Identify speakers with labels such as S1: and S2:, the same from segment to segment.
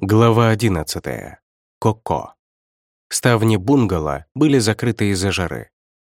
S1: Глава 11. Коко. Ставни бунгало были закрыты из-за жары.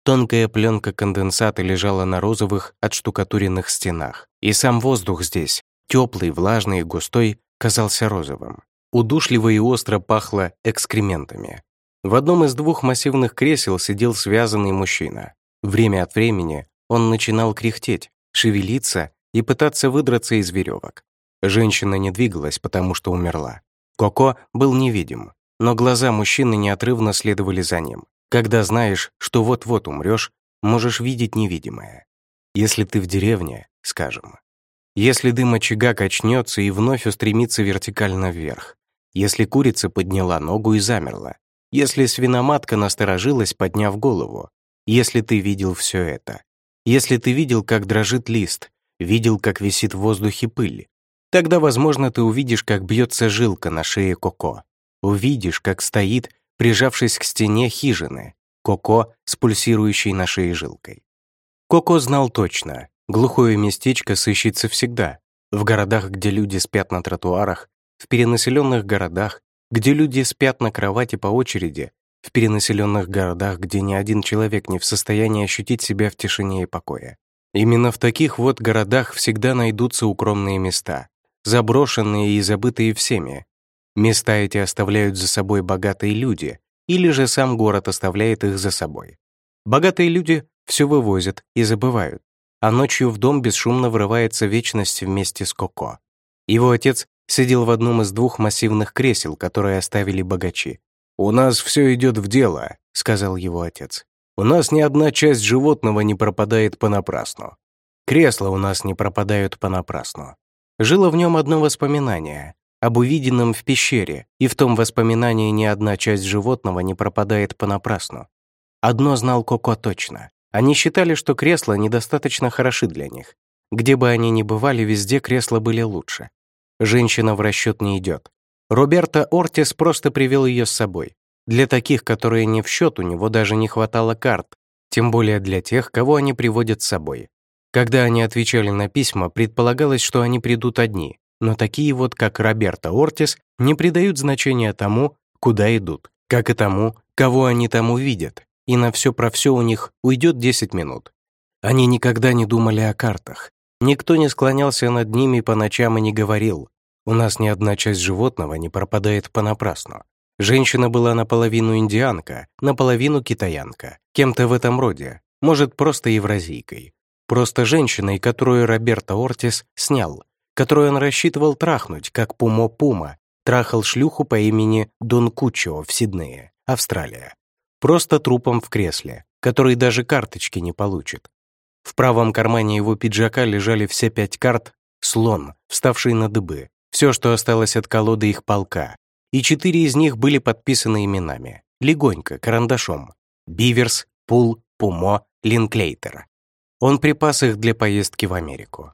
S1: Тонкая пленка конденсата лежала на розовых отштукатуренных стенах, и сам воздух здесь, теплый, влажный и густой, казался розовым. Удушливо и остро пахло экскрементами. В одном из двух массивных кресел сидел связанный мужчина. Время от времени он начинал кряхтеть, шевелиться и пытаться выдраться из веревок. Женщина не двигалась, потому что умерла. Коко был невидим, но глаза мужчины неотрывно следовали за ним. Когда знаешь, что вот-вот умрешь, можешь видеть невидимое. Если ты в деревне, скажем. Если дым очага качнется и вновь устремится вертикально вверх. Если курица подняла ногу и замерла. Если свиноматка насторожилась, подняв голову. Если ты видел все это. Если ты видел, как дрожит лист, видел, как висит в воздухе пыль, Тогда, возможно, ты увидишь, как бьется жилка на шее Коко. Увидишь, как стоит, прижавшись к стене хижины, Коко с пульсирующей на шее жилкой. Коко знал точно, глухое местечко сыщется всегда. В городах, где люди спят на тротуарах, в перенаселенных городах, где люди спят на кровати по очереди, в перенаселенных городах, где ни один человек не в состоянии ощутить себя в тишине и покое. Именно в таких вот городах всегда найдутся укромные места, заброшенные и забытые всеми. Места эти оставляют за собой богатые люди, или же сам город оставляет их за собой. Богатые люди все вывозят и забывают, а ночью в дом бесшумно врывается вечность вместе с Коко. Его отец сидел в одном из двух массивных кресел, которые оставили богачи. «У нас все идет в дело», — сказал его отец. «У нас ни одна часть животного не пропадает понапрасну. Кресла у нас не пропадают понапрасну. Жило в нем одно воспоминание об увиденном в пещере, и в том воспоминании ни одна часть животного не пропадает понапрасну. Одно знал Коко точно. Они считали, что кресла недостаточно хороши для них. Где бы они ни бывали, везде кресла были лучше. Женщина в расчет не идет. Роберто Ортис просто привел ее с собой. Для таких, которые не в счет, у него даже не хватало карт, тем более для тех, кого они приводят с собой. Когда они отвечали на письма, предполагалось, что они придут одни, но такие вот, как Роберто Ортис, не придают значения тому, куда идут, как и тому, кого они там увидят, и на все про все у них уйдет 10 минут. Они никогда не думали о картах. Никто не склонялся над ними по ночам и не говорил, у нас ни одна часть животного не пропадает понапрасну. Женщина была наполовину индианка, наполовину китаянка, кем-то в этом роде, может, просто евразийкой. Просто женщиной, которую Роберто Ортис снял, которую он рассчитывал трахнуть, как Пумо-Пума трахал шлюху по имени Дон Кучо в Сиднее, Австралия. Просто трупом в кресле, который даже карточки не получит. В правом кармане его пиджака лежали все пять карт, слон, вставший на дыбы, все, что осталось от колоды их полка, и четыре из них были подписаны именами, легонько, карандашом. Биверс, Пул, Пумо, Линклейтер. Он припас их для поездки в Америку.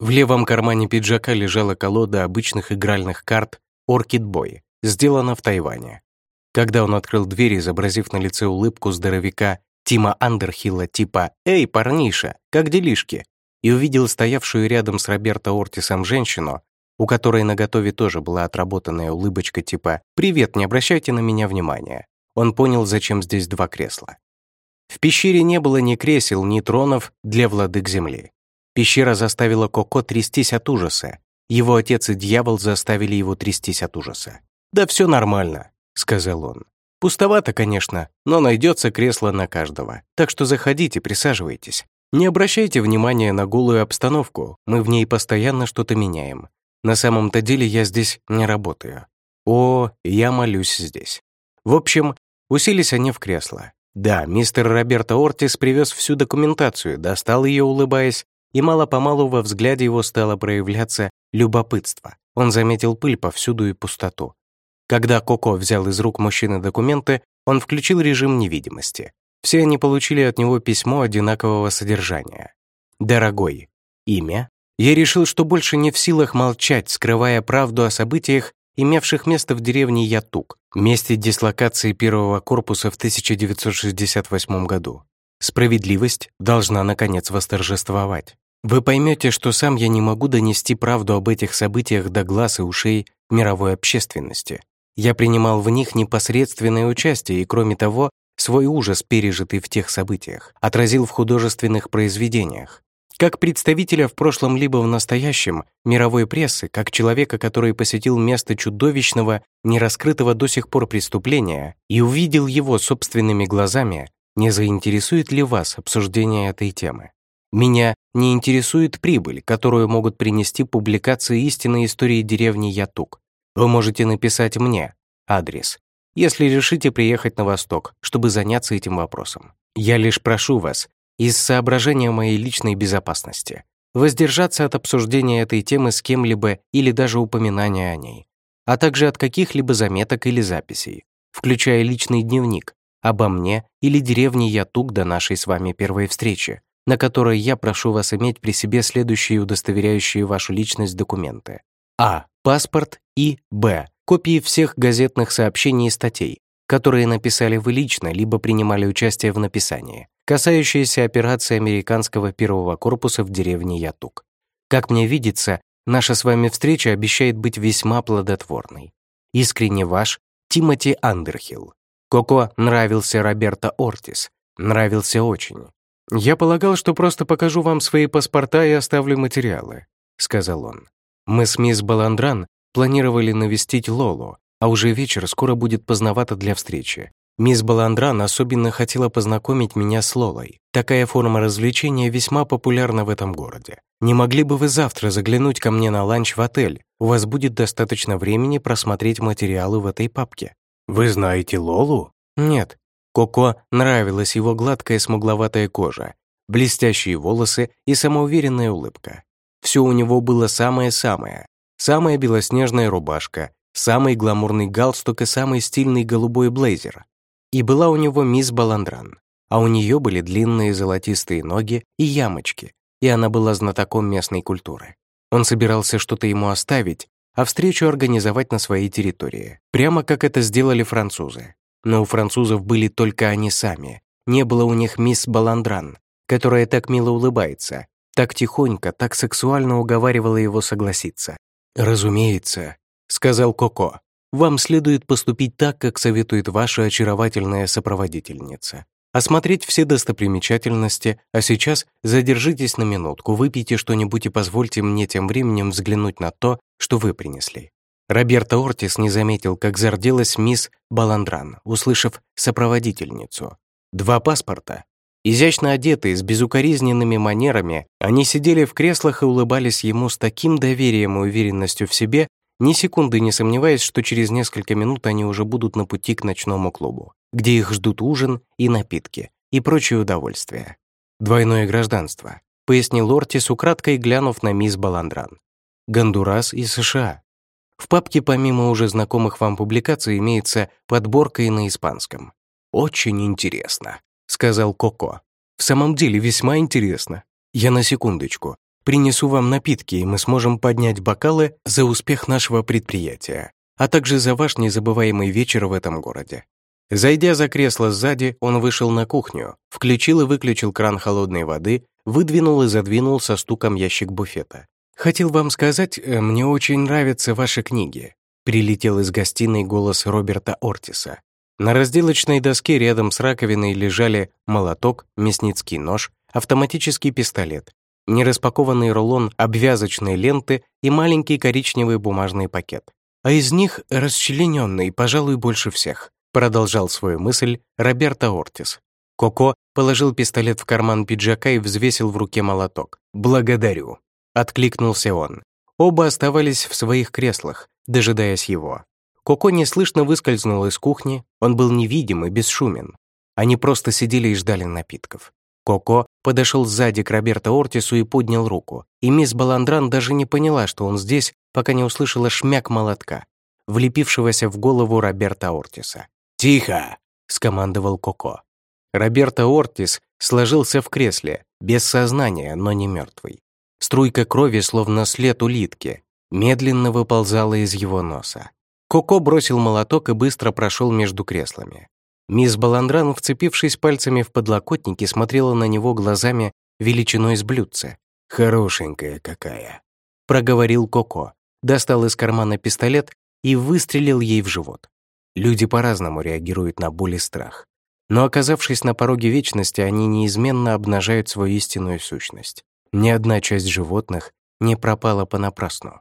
S1: В левом кармане пиджака лежала колода обычных игральных карт «Оркид Бой», сделана в Тайване. Когда он открыл дверь, изобразив на лице улыбку здоровяка Тима Андерхилла типа «Эй, парниша, как делишки?» и увидел стоявшую рядом с Роберто Ортисом женщину, у которой на готове тоже была отработанная улыбочка типа «Привет, не обращайте на меня внимания». Он понял, зачем здесь два кресла. В пещере не было ни кресел, ни тронов для владык земли. Пещера заставила Коко трястись от ужаса. Его отец и дьявол заставили его трястись от ужаса. «Да все нормально», — сказал он. «Пустовато, конечно, но найдется кресло на каждого. Так что заходите, присаживайтесь. Не обращайте внимания на голую обстановку, мы в ней постоянно что-то меняем. На самом-то деле я здесь не работаю. О, я молюсь здесь». В общем, уселись они в кресло. Да, мистер Роберто Ортис привез всю документацию, достал ее, улыбаясь, и мало-помалу во взгляде его стало проявляться любопытство. Он заметил пыль повсюду и пустоту. Когда Коко взял из рук мужчины документы, он включил режим невидимости. Все они получили от него письмо одинакового содержания. «Дорогой, имя?» Я решил, что больше не в силах молчать, скрывая правду о событиях, имевших место в деревне Ятук, месте дислокации первого корпуса в 1968 году. Справедливость должна, наконец, восторжествовать. вы поймете, что сам я не могу донести правду об этих событиях до глаз и ушей мировой общественности. Я принимал в них непосредственное участие и, кроме того, свой ужас, пережитый в тех событиях, отразил в художественных произведениях. Как представителя в прошлом либо в настоящем мировой прессы, как человека, который посетил место чудовищного, нераскрытого до сих пор преступления и увидел его собственными глазами, не заинтересует ли вас обсуждение этой темы? Меня не интересует прибыль, которую могут принести публикации истинной истории деревни Ятук. Вы можете написать мне адрес, если решите приехать на Восток, чтобы заняться этим вопросом. Я лишь прошу вас из соображения моей личной безопасности, воздержаться от обсуждения этой темы с кем-либо или даже упоминания о ней, а также от каких-либо заметок или записей, включая личный дневник, обо мне или деревне Ятук до нашей с вами первой встречи, на которой я прошу вас иметь при себе следующие удостоверяющие вашу личность документы. А. Паспорт и Б. Копии всех газетных сообщений и статей, которые написали вы лично, либо принимали участие в написании, касающиеся операции американского первого корпуса в деревне Ятук. Как мне видится, наша с вами встреча обещает быть весьма плодотворной. Искренне ваш Тимоти Андерхилл. Коко нравился Роберто Ортис. Нравился очень. «Я полагал, что просто покажу вам свои паспорта и оставлю материалы», — сказал он. «Мы с мисс Баландран планировали навестить Лолу, а уже вечер скоро будет поздновато для встречи. Мисс Баландран особенно хотела познакомить меня с Лолой. Такая форма развлечения весьма популярна в этом городе. Не могли бы вы завтра заглянуть ко мне на ланч в отель? У вас будет достаточно времени просмотреть материалы в этой папке».
S2: «Вы знаете Лолу?»
S1: «Нет». Коко нравилась его гладкая смугловатая кожа, блестящие волосы и самоуверенная улыбка. Все у него было самое-самое. Самая белоснежная рубашка, самый гламурный галстук и самый стильный голубой блейзер. И была у него мисс Баландран, а у нее были длинные золотистые ноги и ямочки, и она была знатоком местной культуры. Он собирался что-то ему оставить, а встречу организовать на своей территории, прямо как это сделали французы. Но у французов были только они сами. Не было у них мисс Баландран, которая так мило улыбается, так тихонько, так сексуально уговаривала его согласиться. «Разумеется», — сказал Коко, «вам следует поступить так, как советует ваша очаровательная сопроводительница. Осмотреть все достопримечательности, а сейчас задержитесь на минутку, выпейте что-нибудь и позвольте мне тем временем взглянуть на то, что вы принесли». Роберто Ортис не заметил, как зарделась мисс Баландран, услышав сопроводительницу. Два паспорта. Изящно одетые, с безукоризненными манерами, они сидели в креслах и улыбались ему с таким доверием и уверенностью в себе, ни секунды не сомневаясь, что через несколько минут они уже будут на пути к ночному клубу, где их ждут ужин и напитки, и прочие удовольствия. «Двойное гражданство», — пояснил Ортис, украдкой глянув на мисс Баландран. «Гондурас и США. В папке помимо уже знакомых вам публикаций имеется подборка и на испанском. Очень интересно», — сказал Коко. «В самом деле весьма интересно. Я на секундочку. Принесу вам напитки, и мы сможем поднять бокалы за успех нашего предприятия, а также за ваш незабываемый вечер в этом городе». Зайдя за кресло сзади, он вышел на кухню, включил и выключил кран холодной воды, выдвинул и задвинул со стуком ящик буфета. «Хотел вам сказать, э, мне очень нравятся ваши книги», прилетел из гостиной голос Роберта Ортиса. На разделочной доске рядом с раковиной лежали молоток, мясницкий нож, автоматический пистолет, нераспакованный рулон обвязочной ленты и маленький коричневый бумажный пакет. А из них расчлененный, пожалуй, больше всех, продолжал свою мысль Роберто Ортис. Коко положил пистолет в карман пиджака и взвесил в руке молоток. «Благодарю», Откликнулся он. Оба оставались в своих креслах, дожидаясь его. Коко неслышно выскользнул из кухни, он был невидим и бесшумен. Они просто сидели и ждали напитков. Коко подошел сзади к Роберто Ортису и поднял руку, и мисс Баландран даже не поняла, что он здесь, пока не услышала шмяк молотка, влепившегося в голову Роберто Ортиса.
S2: «Тихо!»
S1: — скомандовал Коко. Роберто Ортис сложился в кресле, без сознания, но не мертвый. Струйка крови, словно след улитки, медленно выползала из его носа. Коко бросил молоток и быстро прошел между креслами. Мисс Баландран, вцепившись пальцами в подлокотники, смотрела на него глазами величиной с блюдца.
S2: Хорошенькая какая.
S1: Проговорил Коко, достал из кармана пистолет и выстрелил ей в живот. Люди по-разному реагируют на боль и страх. Но оказавшись на пороге вечности, они неизменно обнажают свою истинную сущность. Ни одна часть животных не пропала понапрасну.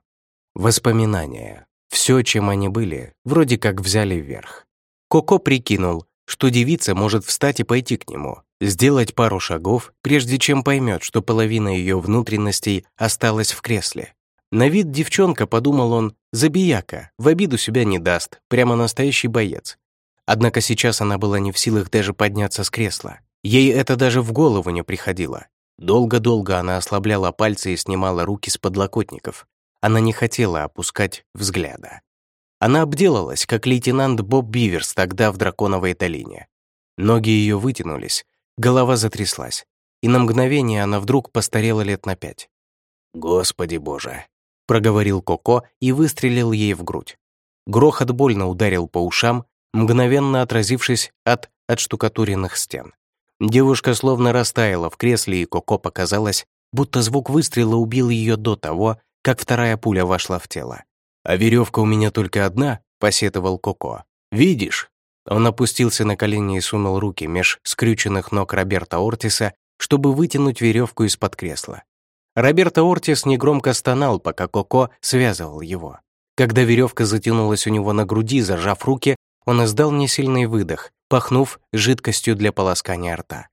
S1: Воспоминания, все, чем они были, вроде как взяли вверх. Коко прикинул, что девица может встать и пойти к нему, сделать пару шагов, прежде чем поймет, что половина ее внутренностей осталась в кресле. На вид девчонка, подумал он, забияка, в обиду себя не даст, прямо настоящий боец. Однако сейчас она была не в силах даже подняться с кресла. Ей это даже в голову не приходило. Долго-долго она ослабляла пальцы и снимала руки с подлокотников. Она не хотела опускать взгляда. Она обделалась, как лейтенант Боб Биверс тогда в Драконовой долине. Ноги ее вытянулись, голова затряслась, и на мгновение она вдруг постарела лет на пять. «Господи боже!» — проговорил Коко и выстрелил ей в грудь. Грохот больно ударил по ушам, мгновенно отразившись от отштукатуренных стен. Девушка словно растаяла в кресле, и Коко показалось, будто звук выстрела убил ее до того, как вторая пуля вошла в тело. «А веревка у меня только одна», — посетовал Коко. «Видишь?» Он опустился на колени и сунул руки меж скрюченных ног Роберта Ортиса, чтобы вытянуть веревку из-под кресла. Роберто Ортис негромко стонал, пока Коко связывал его. Когда веревка затянулась у него на груди, зажав руки, он издал несильный выдох, пахнув жидкостью для полоскания рта.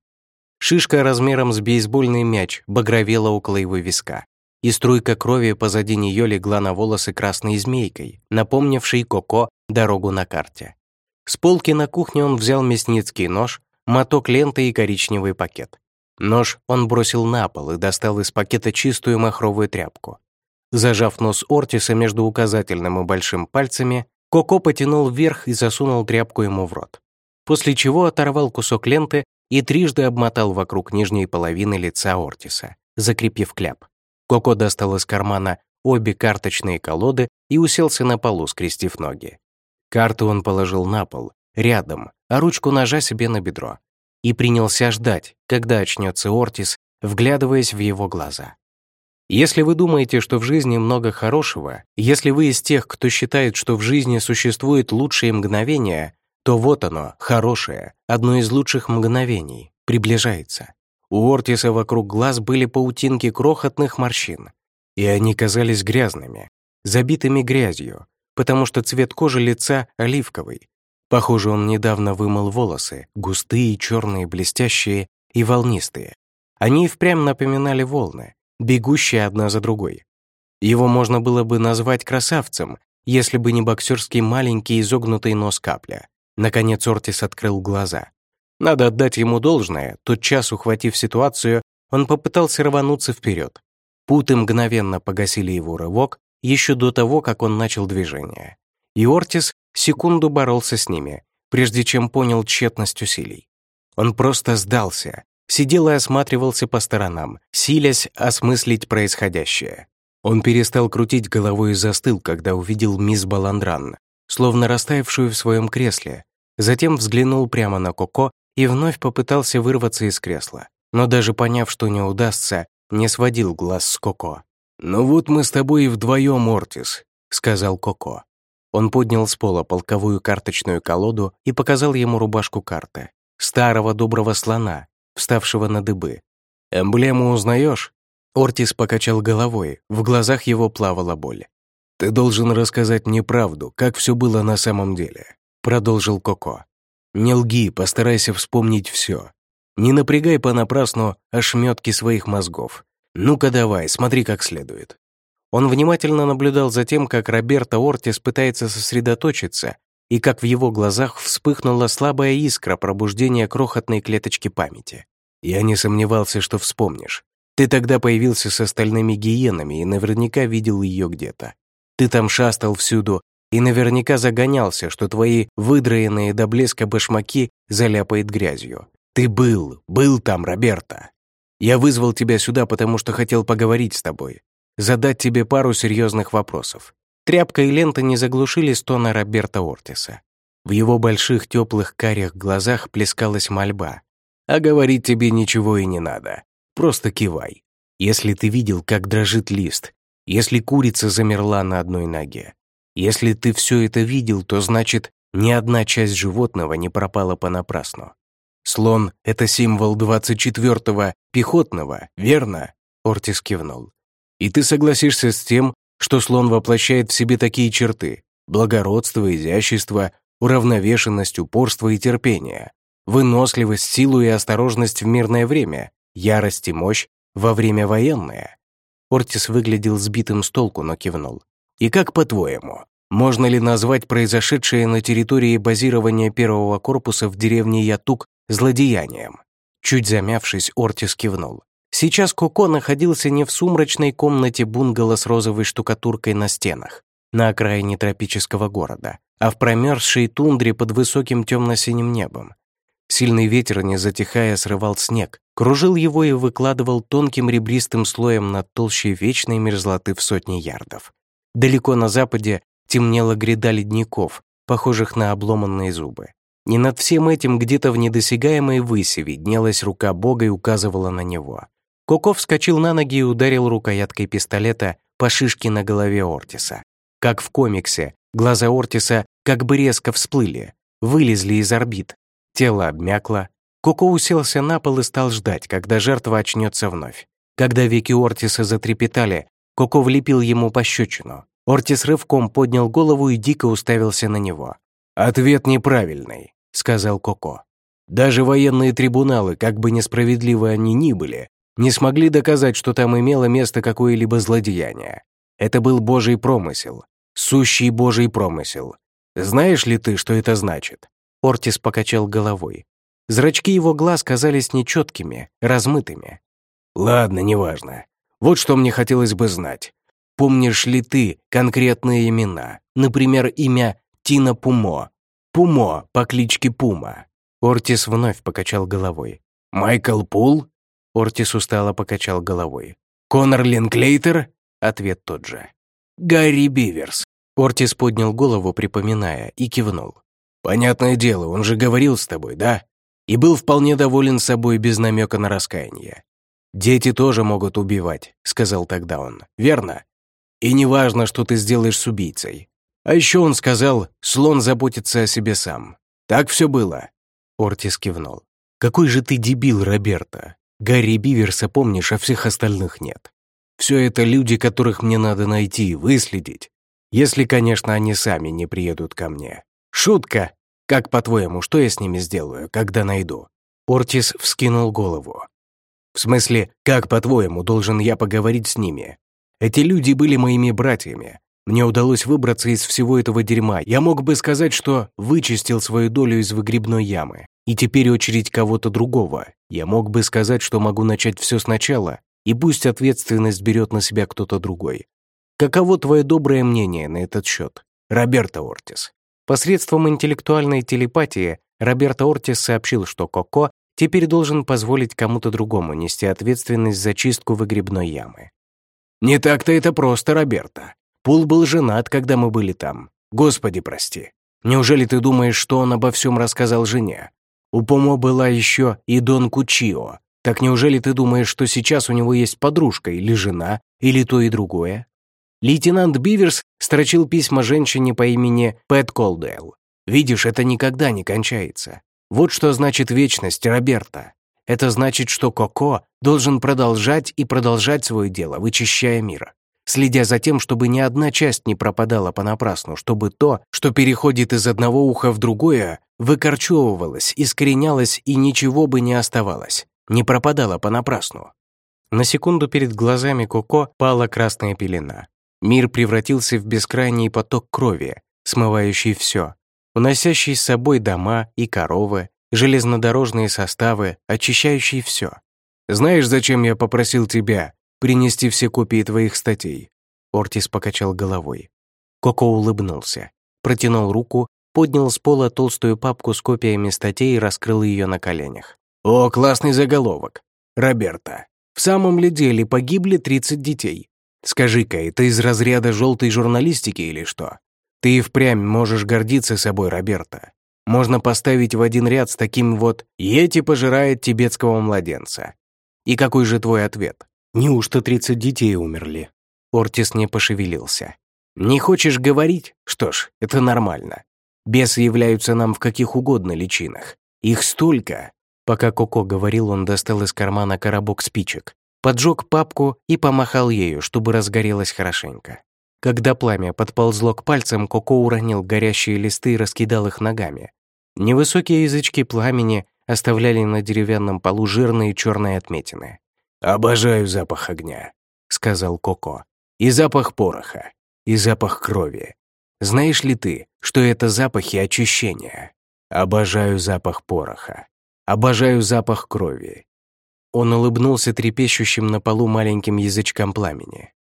S1: Шишка размером с бейсбольный мяч багровела около его виска, и струйка крови позади нее легла на волосы красной змейкой, напомнившей Коко дорогу на карте. С полки на кухне он взял мясницкий нож, моток ленты и коричневый пакет. Нож он бросил на пол и достал из пакета чистую махровую тряпку. Зажав нос Ортиса между указательным и большим пальцами, Коко потянул вверх и засунул тряпку ему в рот. После чего оторвал кусок ленты и трижды обмотал вокруг нижней половины лица Ортиса, закрепив кляп. Коко достал из кармана обе карточные колоды и уселся на полу, скрестив ноги. Карту он положил на пол, рядом, а ручку ножа себе на бедро. И принялся ждать, когда очнется Ортис, вглядываясь в его глаза. Если вы думаете, что в жизни много хорошего, если вы из тех, кто считает, что в жизни существует лучшие мгновения, то вот оно, хорошее, одно из лучших мгновений, приближается. У Ортиса вокруг глаз были паутинки крохотных морщин, и они казались грязными, забитыми грязью, потому что цвет кожи лица оливковый. Похоже, он недавно вымыл волосы, густые, черные, блестящие и волнистые. Они впрямь напоминали волны, бегущие одна за другой. Его можно было бы назвать красавцем, если бы не боксерский маленький изогнутый нос капля. Наконец Ортис открыл глаза. Надо отдать ему должное, тот час, ухватив ситуацию, он попытался рвануться вперед. Путы мгновенно погасили его рывок еще до того, как он начал движение. И Ортис секунду боролся с ними, прежде чем понял тщетность усилий. Он просто сдался, сидел и осматривался по сторонам, силясь осмыслить происходящее. Он перестал крутить головой и застыл, когда увидел мисс Баландран, словно растаявшую в своем кресле. Затем взглянул прямо на Коко и вновь попытался вырваться из кресла. Но даже поняв, что не удастся, не сводил глаз с Коко. «Ну вот мы с тобой и вдвоем, Ортис», — сказал Коко. Он поднял с пола полковую карточную колоду и показал ему рубашку карты. Старого доброго слона, вставшего на дыбы. «Эмблему узнаешь?» Ортис покачал головой, в глазах его плавала боль. «Ты должен рассказать мне правду, как все было на самом деле», продолжил Коко. «Не лги, постарайся вспомнить все. Не напрягай понапрасну ошметки своих мозгов. Ну-ка давай, смотри как следует». Он внимательно наблюдал за тем, как Роберто Ортис пытается сосредоточиться и как в его глазах вспыхнула слабая искра пробуждения крохотной клеточки памяти. Я не сомневался, что вспомнишь. Ты тогда появился с остальными гиенами и наверняка видел ее где-то. Ты там шастал всюду и наверняка загонялся, что твои выдраенные до блеска башмаки заляпает грязью. Ты был, был там, Роберта. Я вызвал тебя сюда, потому что хотел поговорить с тобой, задать тебе пару серьезных вопросов. Тряпка и лента не заглушили стона Роберта Ортиса. В его больших теплых карих глазах плескалась мольба. «А говорить тебе ничего и не надо. Просто кивай. Если ты видел, как дрожит лист, если курица замерла на одной ноге, если ты все это видел, то значит, ни одна часть животного не пропала понапрасну. Слон — это символ 24-го пехотного, верно? Ортис кивнул. И ты согласишься с тем, что слон воплощает в себе такие черты — благородство, изящество, уравновешенность, упорство и терпение, выносливость, силу и осторожность в мирное время, ярость и мощь во время военное. Ортис выглядел сбитым с толку, но кивнул. И как по-твоему, можно ли назвать произошедшее на территории базирования первого корпуса в деревне Ятук злодеянием? Чуть замявшись, Ортис кивнул. Сейчас Коко находился не в сумрачной комнате бунгало с розовой штукатуркой на стенах, на окраине тропического города, а в промерзшей тундре под высоким темно-синим небом. Сильный ветер, не затихая, срывал снег, кружил его и выкладывал тонким ребристым слоем над толщей вечной мерзлоты в сотни ярдов. Далеко на западе темнела гряда ледников, похожих на обломанные зубы. И над всем этим где-то в недосягаемой выси виднелась рука Бога и указывала на него. Коко вскочил на ноги и ударил рукояткой пистолета по шишке на голове Ортиса. Как в комиксе, глаза Ортиса как бы резко всплыли, вылезли из орбит. Тело обмякло. Коко уселся на пол и стал ждать, когда жертва очнется вновь. Когда веки Ортиса затрепетали, Коко влепил ему пощечину. Ортис рывком поднял голову и дико уставился на него. «Ответ неправильный», — сказал Коко. «Даже военные трибуналы, как бы несправедливы они ни были, не смогли доказать, что там имело место какое-либо злодеяние. Это был Божий промысел, сущий Божий промысел. Знаешь ли ты, что это значит?» Ортис покачал головой. Зрачки его глаз казались нечеткими, размытыми. «Ладно, неважно. Вот что мне хотелось бы знать. Помнишь ли ты конкретные имена? Например, имя Тина Пумо. Пумо по кличке Пума. Ортис вновь покачал головой. Майкл Пул? Ортис устало покачал головой. Конор Линклейтер? Ответ тот же. Гарри Биверс. Ортис поднял голову, припоминая, и кивнул. «Понятное дело, он же говорил с тобой, да? И был вполне доволен собой без намека на раскаяние. «Дети тоже могут убивать», — сказал тогда он. «Верно? И не важно, что ты сделаешь с убийцей. А еще он сказал, слон заботится о себе сам. Так все было?» Ортис кивнул. «Какой же ты дебил, Роберто. Гарри Биверса помнишь, а всех остальных нет. Все это люди, которых мне надо найти и выследить. Если, конечно, они сами не приедут ко мне. Шутка! Как, по-твоему, что я с ними сделаю, когда найду?» Ортис вскинул голову. В смысле, как, по-твоему, должен я поговорить с ними? Эти люди были моими братьями. Мне удалось выбраться из всего этого дерьма. Я мог бы сказать, что вычистил свою долю из выгребной ямы. И теперь очередь кого-то другого. Я мог бы сказать, что могу начать все сначала, и пусть ответственность берет на себя кто-то другой. Каково твое доброе мнение на этот счет, Роберто Ортис? Посредством интеллектуальной телепатии Роберто Ортис сообщил, что Коко теперь должен позволить кому-то другому нести ответственность за чистку выгребной ямы. «Не так-то это просто, Роберта. Пул был женат, когда мы были там. Господи, прости. Неужели ты думаешь, что он обо всем рассказал жене? У Помо была еще и Дон Кучио. Так неужели ты думаешь, что сейчас у него есть подружка или жена, или то и другое?» Лейтенант Биверс строчил письма женщине по имени Пэт Колдуэлл. «Видишь, это никогда не кончается. Вот что значит вечность Роберта. Это значит, что Коко должен продолжать и продолжать свое дело, вычищая мир, следя за тем, чтобы ни одна часть не пропадала понапрасну, чтобы то, что переходит из одного уха в другое, выкорчевывалось, искоренялось и ничего бы не оставалось, не пропадало понапрасну. На секунду перед глазами Коко пала красная пелена. Мир превратился в бескрайний поток крови, смывающий все, уносящий с собой дома и коровы, железнодорожные составы, очищающие все. Знаешь, зачем я попросил тебя принести все копии твоих статей?» Ортис покачал головой. Коко улыбнулся, протянул руку, поднял с пола толстую папку с копиями статей и раскрыл ее на коленях. «О, классный заголовок! Роберта, в самом ли деле погибли 30 детей? Скажи-ка, это из разряда желтой журналистики или что? Ты и впрямь можешь гордиться собой, Роберта. Можно поставить в один ряд с таким вот «Йети пожирает тибетского младенца». И какой же твой ответ?
S2: Неужто 30 детей умерли?
S1: Ортис не пошевелился. «Не хочешь говорить? Что ж, это нормально. Бесы являются нам в каких угодно личинах. Их столько!» Пока Коко говорил, он достал из кармана коробок спичек, поджег папку и помахал ею, чтобы разгорелось хорошенько. Когда пламя подползло к пальцам, Коко уронил горящие листы и раскидал их ногами. Невысокие язычки пламени оставляли на деревянном полу жирные черные отметины.
S2: «Обожаю запах огня», — сказал Коко. «И запах пороха, и запах крови. Знаешь ли ты, что это запахи очищения? Обожаю запах пороха. Обожаю запах крови».
S1: Он улыбнулся трепещущим на полу маленьким язычкам пламени.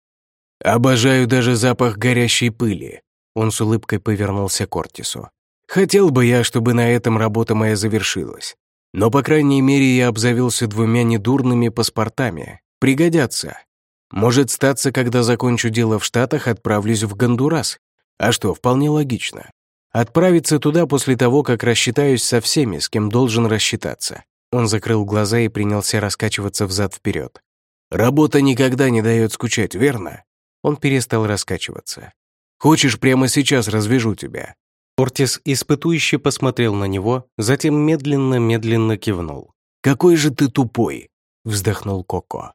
S2: «Обожаю даже запах горящей пыли». Он с улыбкой повернулся к Ортису. «Хотел бы я, чтобы на этом работа моя завершилась. Но, по крайней мере, я обзавелся двумя недурными паспортами. Пригодятся. Может, статься, когда закончу дело в Штатах, отправлюсь в Гондурас. А что, вполне логично. Отправиться туда после того, как рассчитаюсь со всеми, с кем должен рассчитаться. Он закрыл глаза и принялся раскачиваться взад-вперед. «Работа никогда не дает скучать, верно?» Он перестал раскачиваться. «Хочешь, прямо сейчас развяжу тебя?
S1: Ортис испытующе посмотрел на него, затем медленно-медленно кивнул.
S2: «Какой же ты тупой!» — вздохнул Коко.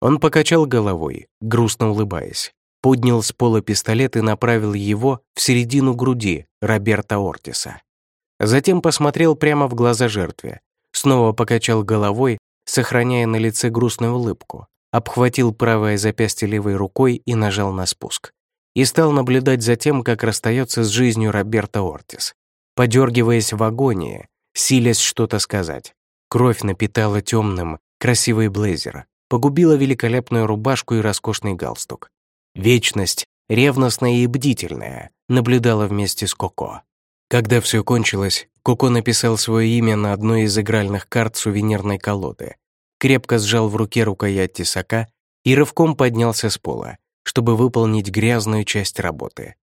S1: Он покачал головой, грустно улыбаясь, поднял с пола пистолет и направил его в середину груди Роберта Ортиса. Затем посмотрел прямо в глаза жертве, снова покачал головой, сохраняя на лице грустную улыбку, обхватил правое запястье левой рукой и нажал на спуск и стал наблюдать за тем, как расстается с жизнью Роберта Ортис, подергиваясь в агонии, силясь что-то сказать. Кровь напитала темным, красивый блейзер, погубила великолепную рубашку и роскошный галстук. Вечность, ревностная и бдительная, наблюдала вместе с Коко. Когда все кончилось, Коко написал свое имя на одной из игральных карт сувенирной колоды, крепко сжал в руке рукоять тесака и рывком поднялся с пола, чтобы выполнить грязную часть работы.